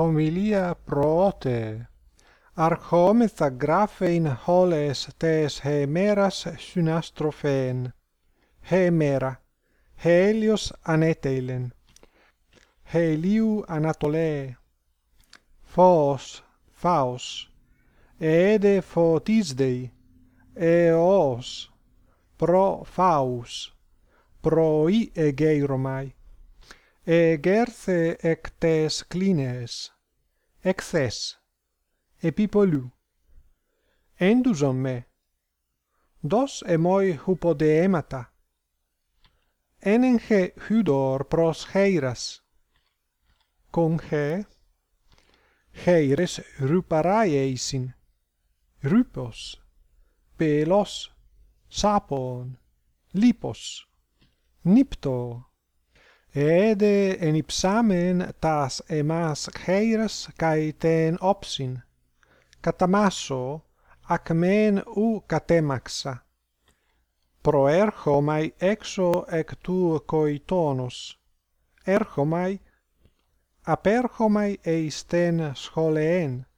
homilia proote. Archomes graphein holes tes hemeras synastrophen hemera helios aneteilen heliu anatole. Phos phaos ede photisdei eos pro phaus pro i egei romai egerse ectes clines, exces, epipolu, enduson me, dos emoi hupodeemata, enenge hudor pros heiras, conge, heires ruparaieisin, rupos, pelos, sapon, lipos, nipto, Εέδε εν υψάμεν τας εμάς χέιρας καί τεν όψιν. Καταμάσω, ακ μεν ου κατέμαξα. Προέρχομαι έξω εκ του κοητόνος. Έρχομαι, απέρχομαι εις τεν σχολεέν.